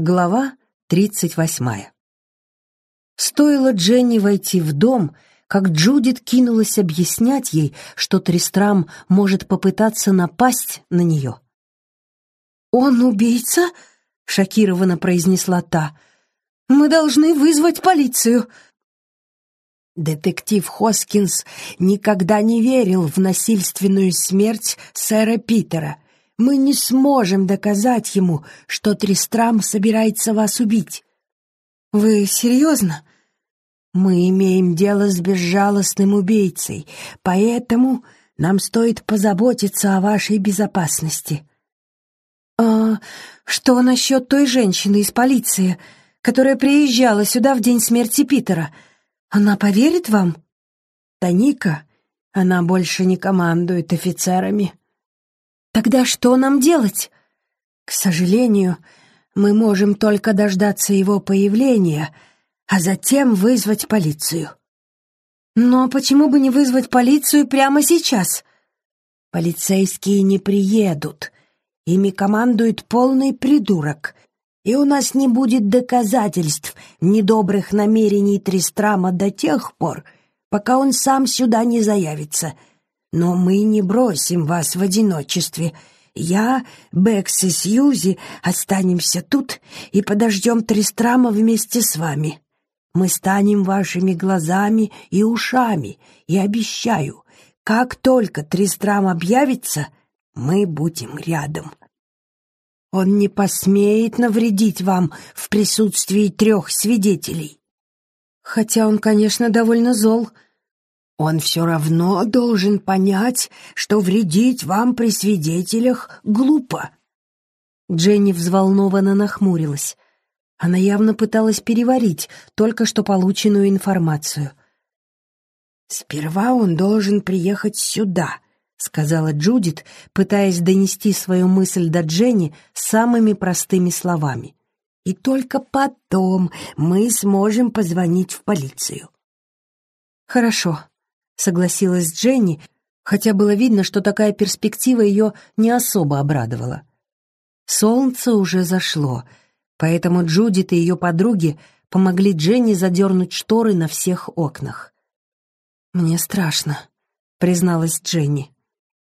Глава тридцать восьмая. Стоило Дженни войти в дом, как Джудит кинулась объяснять ей, что Тристрам может попытаться напасть на нее. «Он убийца?» — шокированно произнесла та. «Мы должны вызвать полицию». Детектив Хоскинс никогда не верил в насильственную смерть сэра Питера — мы не сможем доказать ему, что Тристрам собирается вас убить. Вы серьезно? Мы имеем дело с безжалостным убийцей, поэтому нам стоит позаботиться о вашей безопасности. А что насчет той женщины из полиции, которая приезжала сюда в день смерти Питера? Она поверит вам? Таника, она больше не командует офицерами. Тогда что нам делать? К сожалению, мы можем только дождаться его появления, а затем вызвать полицию. Но почему бы не вызвать полицию прямо сейчас? Полицейские не приедут. Ими командует полный придурок, и у нас не будет доказательств недобрых намерений Тристрама до тех пор, пока он сам сюда не заявится — но мы не бросим вас в одиночестве. Я, Бэкс и Сьюзи останемся тут и подождем Тристрама вместе с вами. Мы станем вашими глазами и ушами, и обещаю, как только Тристрам объявится, мы будем рядом. Он не посмеет навредить вам в присутствии трех свидетелей. Хотя он, конечно, довольно зол, — он все равно должен понять, что вредить вам при свидетелях глупо. Дженни взволнованно нахмурилась. Она явно пыталась переварить только что полученную информацию. «Сперва он должен приехать сюда», — сказала Джудит, пытаясь донести свою мысль до Дженни самыми простыми словами. «И только потом мы сможем позвонить в полицию». «Хорошо», согласилась Дженни, хотя было видно, что такая перспектива ее не особо обрадовала. Солнце уже зашло, поэтому Джудит и ее подруги помогли Дженни задернуть шторы на всех окнах. «Мне страшно», — призналась Дженни.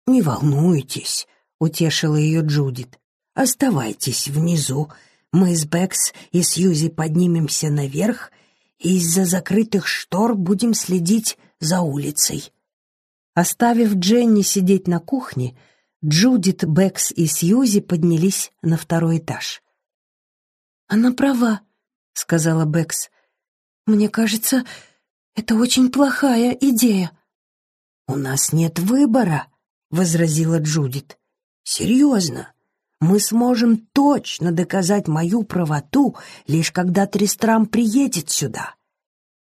«Не волнуйтесь», — утешила ее Джудит. «Оставайтесь внизу. Мы с Бэкс и Сьюзи поднимемся наверх, и из-за закрытых штор будем следить за улицей. Оставив Дженни сидеть на кухне, Джудит, Бэкс и Сьюзи поднялись на второй этаж. «Она права», — сказала Бэкс. «Мне кажется, это очень плохая идея». «У нас нет выбора», — возразила Джудит. «Серьезно, мы сможем точно доказать мою правоту, лишь когда Тристрам приедет сюда.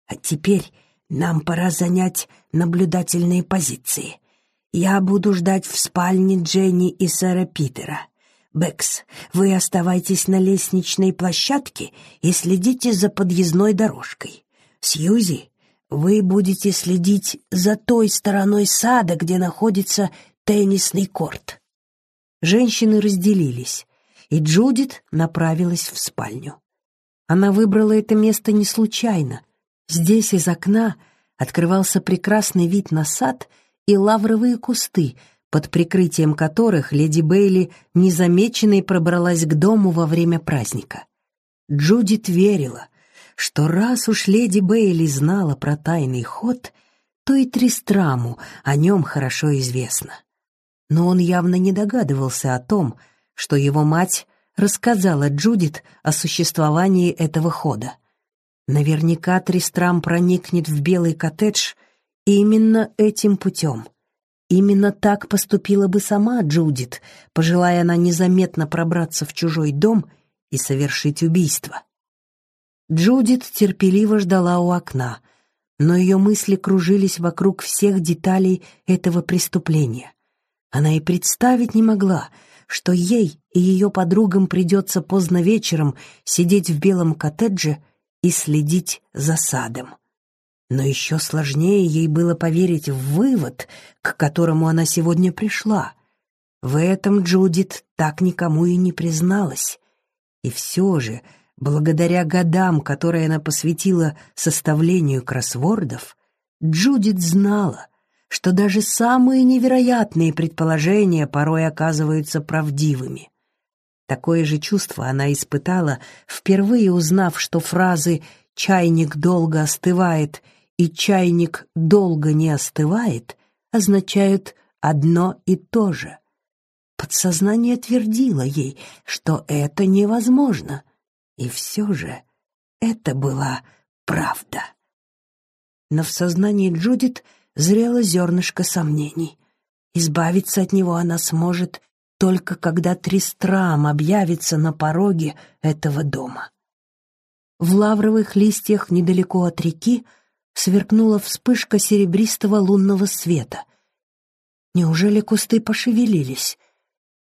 А теперь нам пора занять наблюдательные позиции. Я буду ждать в спальне Дженни и сэра Питера. Бэкс, вы оставайтесь на лестничной площадке и следите за подъездной дорожкой. Сьюзи, вы будете следить за той стороной сада, где находится теннисный корт. Женщины разделились, и Джудит направилась в спальню. Она выбрала это место не случайно. Здесь из окна открывался прекрасный вид на сад и лавровые кусты, под прикрытием которых леди Бейли незамеченной пробралась к дому во время праздника. Джудит верила, что раз уж леди Бейли знала про тайный ход, то и Тристраму о нем хорошо известно. Но он явно не догадывался о том, что его мать рассказала Джудит о существовании этого хода — Наверняка Тристрам проникнет в белый коттедж именно этим путем. Именно так поступила бы сама Джудит, пожелая она незаметно пробраться в чужой дом и совершить убийство. Джудит терпеливо ждала у окна, но ее мысли кружились вокруг всех деталей этого преступления. Она и представить не могла, что ей и ее подругам придется поздно вечером сидеть в белом коттедже и следить за садом. Но еще сложнее ей было поверить в вывод, к которому она сегодня пришла. В этом Джудит так никому и не призналась. И все же, благодаря годам, которые она посвятила составлению кроссвордов, Джудит знала, что даже самые невероятные предположения порой оказываются правдивыми. Такое же чувство она испытала, впервые узнав, что фразы «чайник долго остывает» и «чайник долго не остывает» означают одно и то же. Подсознание твердило ей, что это невозможно, и все же это была правда. Но в сознании Джудит зрело зернышко сомнений. Избавиться от него она сможет только когда Тристрам объявится на пороге этого дома. В лавровых листьях недалеко от реки сверкнула вспышка серебристого лунного света. Неужели кусты пошевелились?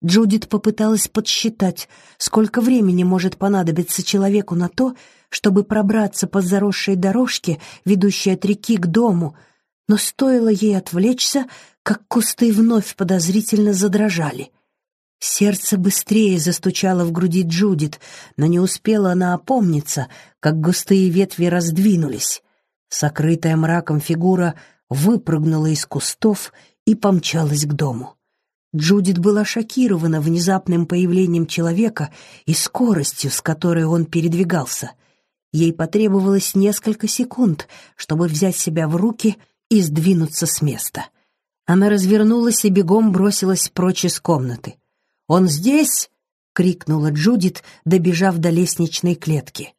Джудит попыталась подсчитать, сколько времени может понадобиться человеку на то, чтобы пробраться по заросшей дорожке, ведущей от реки к дому, но стоило ей отвлечься, как кусты вновь подозрительно задрожали. Сердце быстрее застучало в груди Джудит, но не успела она опомниться, как густые ветви раздвинулись. Сокрытая мраком фигура выпрыгнула из кустов и помчалась к дому. Джудит была шокирована внезапным появлением человека и скоростью, с которой он передвигался. Ей потребовалось несколько секунд, чтобы взять себя в руки и сдвинуться с места. Она развернулась и бегом бросилась прочь из комнаты. «Он здесь?» — крикнула Джудит, добежав до лестничной клетки.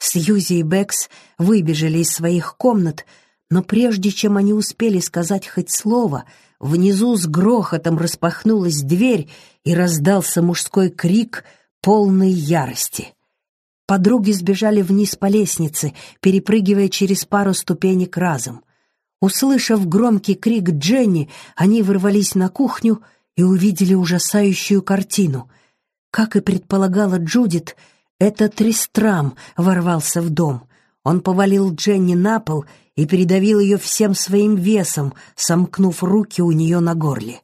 Сьюзи и Бэкс выбежали из своих комнат, но прежде чем они успели сказать хоть слово, внизу с грохотом распахнулась дверь и раздался мужской крик полной ярости. Подруги сбежали вниз по лестнице, перепрыгивая через пару ступенек разом. Услышав громкий крик Дженни, они ворвались на кухню — и увидели ужасающую картину. Как и предполагала Джудит, этот Тристрам ворвался в дом. Он повалил Дженни на пол и передавил ее всем своим весом, сомкнув руки у нее на горле.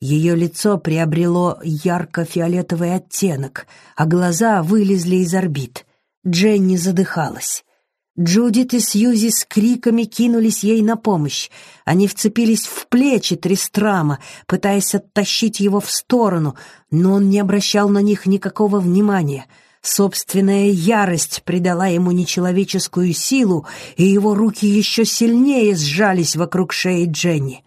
Ее лицо приобрело ярко-фиолетовый оттенок, а глаза вылезли из орбит. Дженни задыхалась. Джудит и Сьюзи с криками кинулись ей на помощь. Они вцепились в плечи Тристрама, пытаясь оттащить его в сторону, но он не обращал на них никакого внимания. Собственная ярость придала ему нечеловеческую силу, и его руки еще сильнее сжались вокруг шеи Дженни.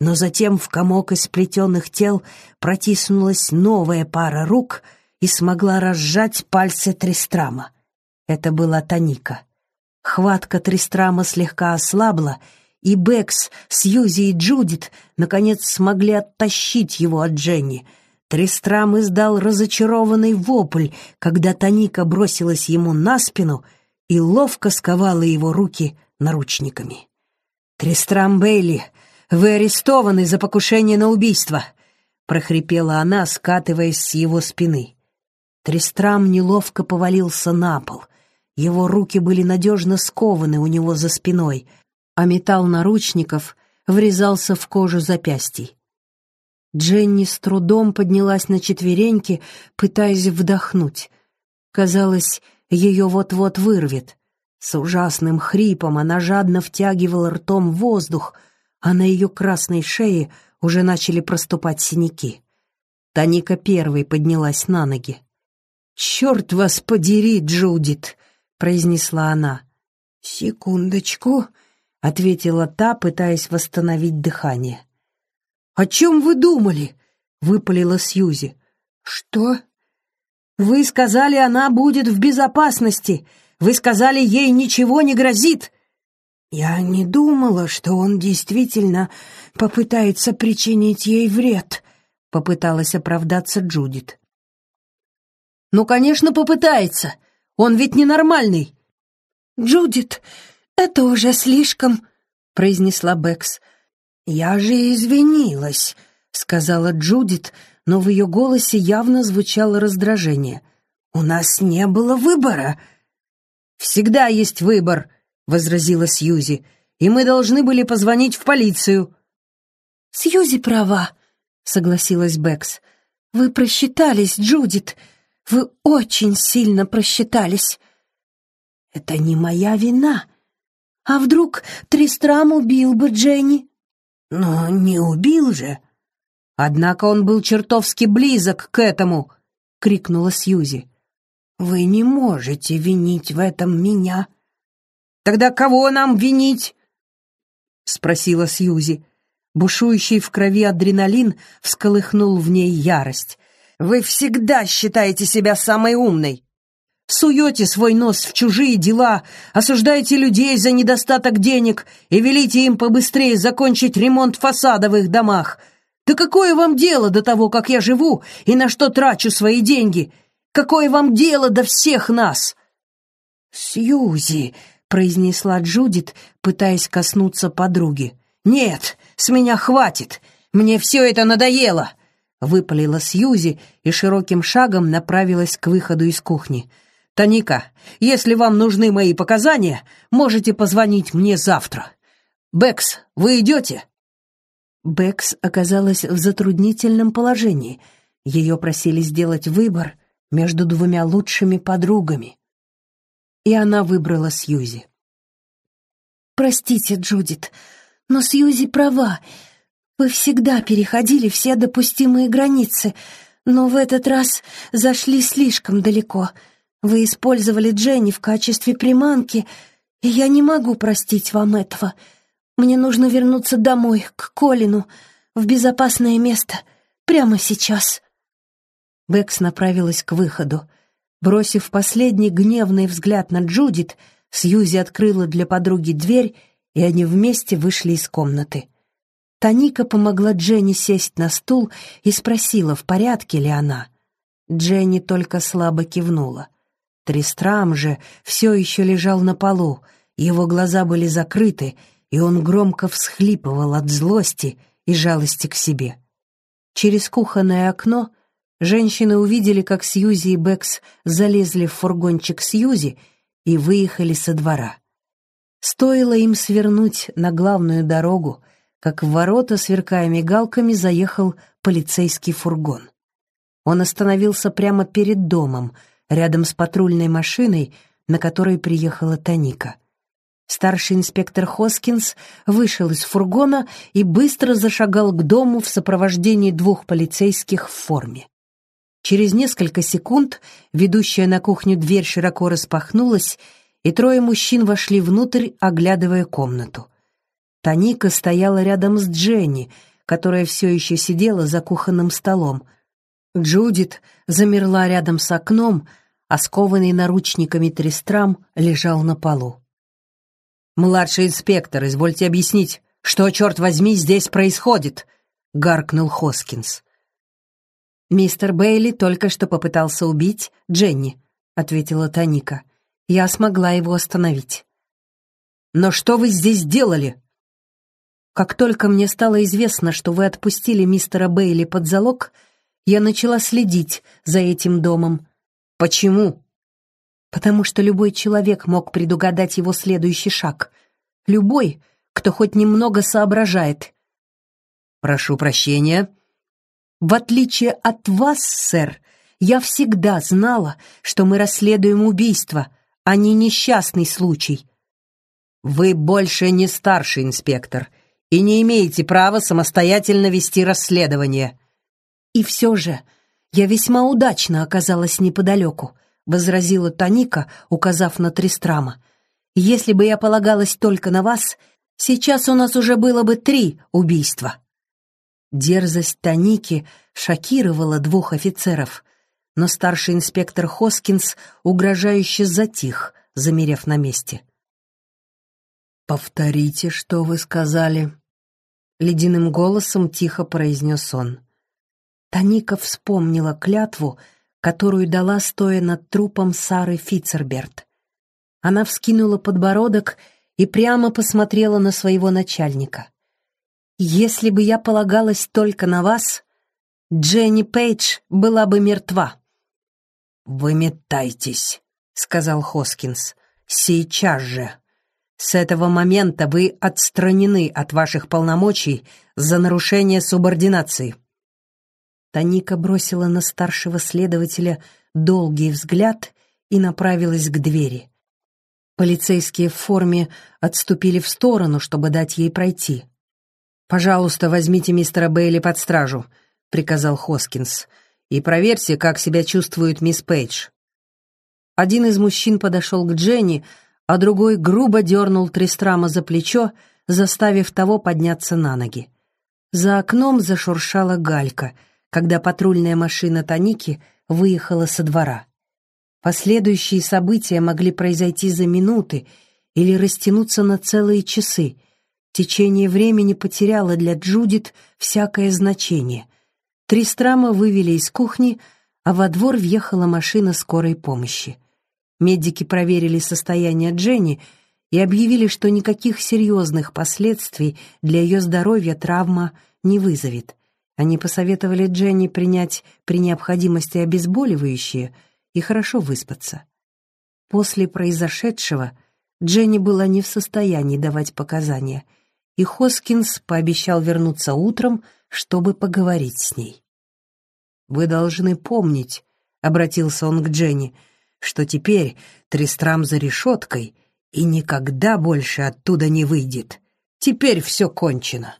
Но затем в комок из сплетенных тел протиснулась новая пара рук и смогла разжать пальцы Тристрама. Это была Таника. Хватка Тристрама слегка ослабла, и Бэкс, Сьюзи и Джудит наконец смогли оттащить его от Дженни. Тристрам издал разочарованный вопль, когда Таника бросилась ему на спину и ловко сковала его руки наручниками. «Тристрам Бейли, вы арестованы за покушение на убийство!» — прохрипела она, скатываясь с его спины. Тристрам неловко повалился на пол. Его руки были надежно скованы у него за спиной, а металл наручников врезался в кожу запястий. Дженни с трудом поднялась на четвереньки, пытаясь вдохнуть. Казалось, ее вот-вот вырвет. С ужасным хрипом она жадно втягивала ртом воздух, а на ее красной шее уже начали проступать синяки. Таника первой поднялась на ноги. «Черт вас подери, Джудит!» Произнесла она. «Секундочку», — ответила та, пытаясь восстановить дыхание. «О чем вы думали?» — выпалила Сьюзи. «Что?» «Вы сказали, она будет в безопасности. Вы сказали, ей ничего не грозит». «Я не думала, что он действительно попытается причинить ей вред», — попыталась оправдаться Джудит. «Ну, конечно, попытается. Он ведь ненормальный!» «Джудит, это уже слишком», — произнесла Бэкс. «Я же извинилась», — сказала Джудит, но в ее голосе явно звучало раздражение. «У нас не было выбора». «Всегда есть выбор», — возразила Сьюзи, «и мы должны были позвонить в полицию». «Сьюзи права», — согласилась Бэкс. «Вы просчитались, Джудит. Вы очень сильно просчитались. Это не моя вина. А вдруг Тристрам убил бы Дженни? Но не убил же. Однако он был чертовски близок к этому, крикнула Сьюзи. Вы не можете винить в этом меня. Тогда кого нам винить? спросила Сьюзи. Бушующий в крови адреналин всколыхнул в ней ярость. «Вы всегда считаете себя самой умной. Суете свой нос в чужие дела, осуждаете людей за недостаток денег и велите им побыстрее закончить ремонт фасада в их домах. Да какое вам дело до того, как я живу и на что трачу свои деньги? Какое вам дело до всех нас?» «Сьюзи», — произнесла Джудит, пытаясь коснуться подруги. «Нет, с меня хватит! Мне все это надоело!» Выпалила Сьюзи и широким шагом направилась к выходу из кухни. «Таника, если вам нужны мои показания, можете позвонить мне завтра. Бэкс, вы идете?» Бэкс оказалась в затруднительном положении. Ее просили сделать выбор между двумя лучшими подругами. И она выбрала Сьюзи. «Простите, Джудит, но Сьюзи права. Вы всегда переходили все допустимые границы, но в этот раз зашли слишком далеко. Вы использовали Дженни в качестве приманки, и я не могу простить вам этого. Мне нужно вернуться домой, к Колину, в безопасное место, прямо сейчас». Бэкс направилась к выходу. Бросив последний гневный взгляд на Джудит, Сьюзи открыла для подруги дверь и они вместе вышли из комнаты. Таника помогла Дженни сесть на стул и спросила, в порядке ли она. Дженни только слабо кивнула. Тристрам же все еще лежал на полу, его глаза были закрыты, и он громко всхлипывал от злости и жалости к себе. Через кухонное окно женщины увидели, как Сьюзи и Бэкс залезли в фургончик Сьюзи и выехали со двора. Стоило им свернуть на главную дорогу, как в ворота, сверкая мигалками, заехал полицейский фургон. Он остановился прямо перед домом, рядом с патрульной машиной, на которой приехала Таника. Старший инспектор Хоскинс вышел из фургона и быстро зашагал к дому в сопровождении двух полицейских в форме. Через несколько секунд ведущая на кухню дверь широко распахнулась, и трое мужчин вошли внутрь, оглядывая комнату. Таника стояла рядом с Дженни, которая все еще сидела за кухонным столом. Джудит замерла рядом с окном, а скованный наручниками Тристрам лежал на полу. «Младший инспектор, извольте объяснить, что, черт возьми, здесь происходит?» — гаркнул Хоскинс. «Мистер Бейли только что попытался убить Дженни», — ответила Таника я смогла его остановить. «Но что вы здесь делали?» Как только мне стало известно, что вы отпустили мистера Бейли под залог, я начала следить за этим домом. Почему? Потому что любой человек мог предугадать его следующий шаг. Любой, кто хоть немного соображает. Прошу прощения. В отличие от вас, сэр, я всегда знала, что мы расследуем убийство — а не несчастный случай. Вы больше не старший инспектор и не имеете права самостоятельно вести расследование. И все же я весьма удачно оказалась неподалеку, возразила Таника, указав на Тристрама. Если бы я полагалась только на вас, сейчас у нас уже было бы три убийства. Дерзость Таники шокировала двух офицеров, но старший инспектор Хоскинс угрожающе затих, замерев на месте. «Повторите, что вы сказали», — ледяным голосом тихо произнес он. Таника вспомнила клятву, которую дала, стоя над трупом Сары Фицерберт. Она вскинула подбородок и прямо посмотрела на своего начальника. «Если бы я полагалась только на вас, Дженни Пейдж была бы мертва». «Выметайтесь», — сказал Хоскинс. «Сейчас же. С этого момента вы отстранены от ваших полномочий за нарушение субординации». Таника бросила на старшего следователя долгий взгляд и направилась к двери. Полицейские в форме отступили в сторону, чтобы дать ей пройти. «Пожалуйста, возьмите мистера Бейли под стражу», — приказал Хоскинс, «и проверьте, как себя чувствует мисс Пейдж». Один из мужчин подошел к Дженни, а другой грубо дернул Тристрама за плечо, заставив того подняться на ноги. За окном зашуршала галька, когда патрульная машина Таники выехала со двора. Последующие события могли произойти за минуты или растянуться на целые часы — Течение времени потеряло для Джудит всякое значение. Тристрама вывели из кухни, а во двор въехала машина скорой помощи. Медики проверили состояние Дженни и объявили, что никаких серьезных последствий для ее здоровья травма не вызовет. Они посоветовали Дженни принять при необходимости обезболивающие и хорошо выспаться. После произошедшего Дженни была не в состоянии давать показания — и Хоскинс пообещал вернуться утром, чтобы поговорить с ней. «Вы должны помнить», — обратился он к Дженни, «что теперь Тристрам за решеткой и никогда больше оттуда не выйдет. Теперь все кончено».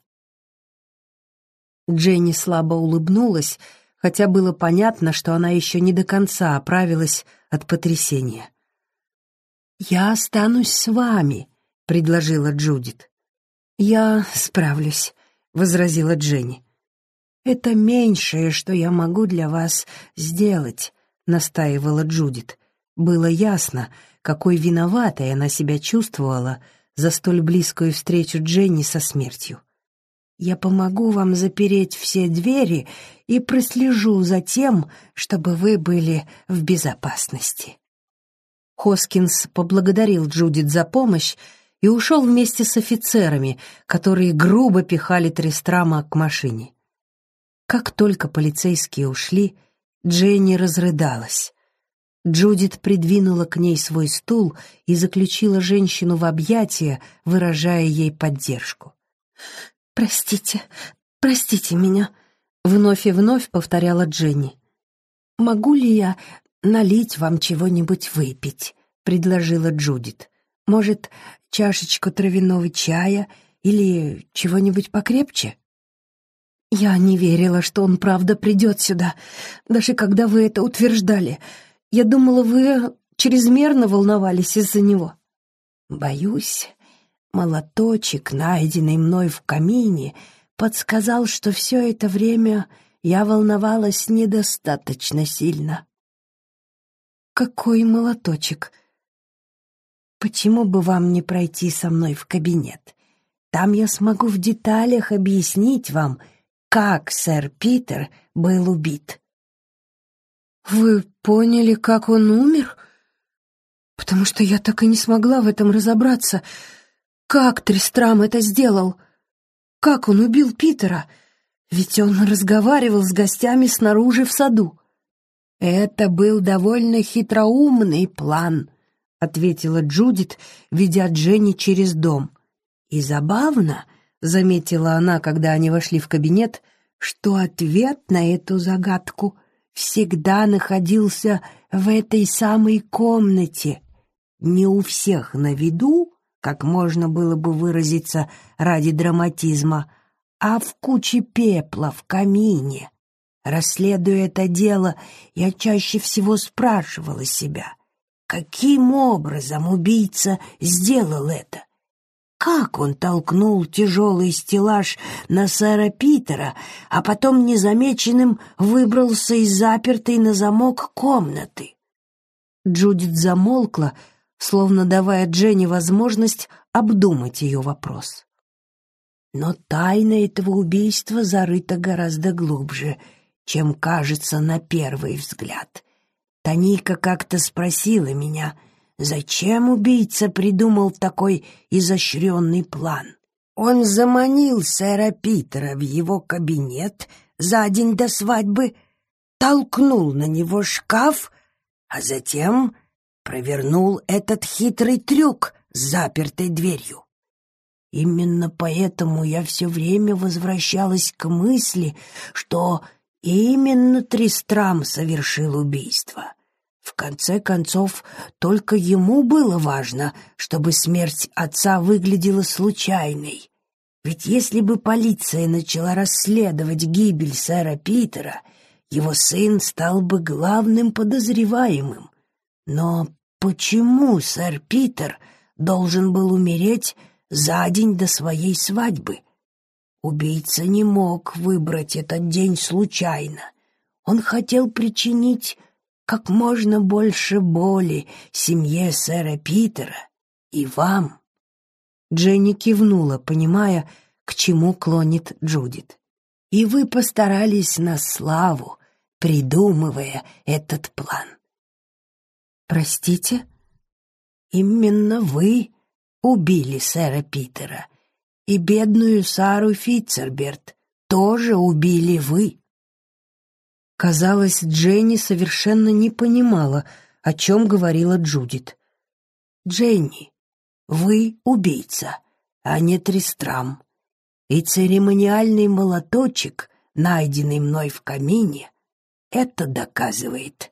Дженни слабо улыбнулась, хотя было понятно, что она еще не до конца оправилась от потрясения. «Я останусь с вами», — предложила Джудит. «Я справлюсь», — возразила Дженни. «Это меньшее, что я могу для вас сделать», — настаивала Джудит. Было ясно, какой виноватой она себя чувствовала за столь близкую встречу Дженни со смертью. «Я помогу вам запереть все двери и прослежу за тем, чтобы вы были в безопасности». Хоскинс поблагодарил Джудит за помощь, и ушел вместе с офицерами, которые грубо пихали Тристрама к машине. Как только полицейские ушли, Дженни разрыдалась. Джудит придвинула к ней свой стул и заключила женщину в объятия, выражая ей поддержку. «Простите, простите меня», — вновь и вновь повторяла Дженни. «Могу ли я налить вам чего-нибудь выпить?» — предложила Джудит. «Может, чашечку травяного чая или чего-нибудь покрепче? Я не верила, что он правда придет сюда, даже когда вы это утверждали. Я думала, вы чрезмерно волновались из-за него. Боюсь, молоточек, найденный мной в камине, подсказал, что все это время я волновалась недостаточно сильно. «Какой молоточек?» Почему бы вам не пройти со мной в кабинет? Там я смогу в деталях объяснить вам, как сэр Питер был убит. Вы поняли, как он умер? Потому что я так и не смогла в этом разобраться. Как Тристрам это сделал? Как он убил Питера? Ведь он разговаривал с гостями снаружи в саду. Это был довольно хитроумный план —— ответила Джудит, ведя Дженни через дом. «И забавно», — заметила она, когда они вошли в кабинет, что ответ на эту загадку всегда находился в этой самой комнате. Не у всех на виду, как можно было бы выразиться ради драматизма, а в куче пепла в камине. Расследуя это дело, я чаще всего спрашивала себя — Каким образом убийца сделал это? Как он толкнул тяжелый стеллаж на сэра Питера, а потом незамеченным выбрался из запертой на замок комнаты? Джудит замолкла, словно давая Дженни возможность обдумать ее вопрос. Но тайна этого убийства зарыта гораздо глубже, чем кажется на первый взгляд — Таника как-то спросила меня, зачем убийца придумал такой изощренный план. Он заманил сэра Питера в его кабинет за день до свадьбы, толкнул на него шкаф, а затем провернул этот хитрый трюк с запертой дверью. Именно поэтому я все время возвращалась к мысли, что именно Тристрам совершил убийство. В конце концов, только ему было важно, чтобы смерть отца выглядела случайной. Ведь если бы полиция начала расследовать гибель сэра Питера, его сын стал бы главным подозреваемым. Но почему сэр Питер должен был умереть за день до своей свадьбы? Убийца не мог выбрать этот день случайно. Он хотел причинить как можно больше боли семье сэра Питера и вам. Дженни кивнула, понимая, к чему клонит Джудит. И вы постарались на славу, придумывая этот план. Простите? Именно вы убили сэра Питера, и бедную Сару Фитцерберт тоже убили вы. Казалось, Дженни совершенно не понимала, о чем говорила Джудит. «Дженни, вы убийца, а не Тристрам. И церемониальный молоточек, найденный мной в камине, это доказывает».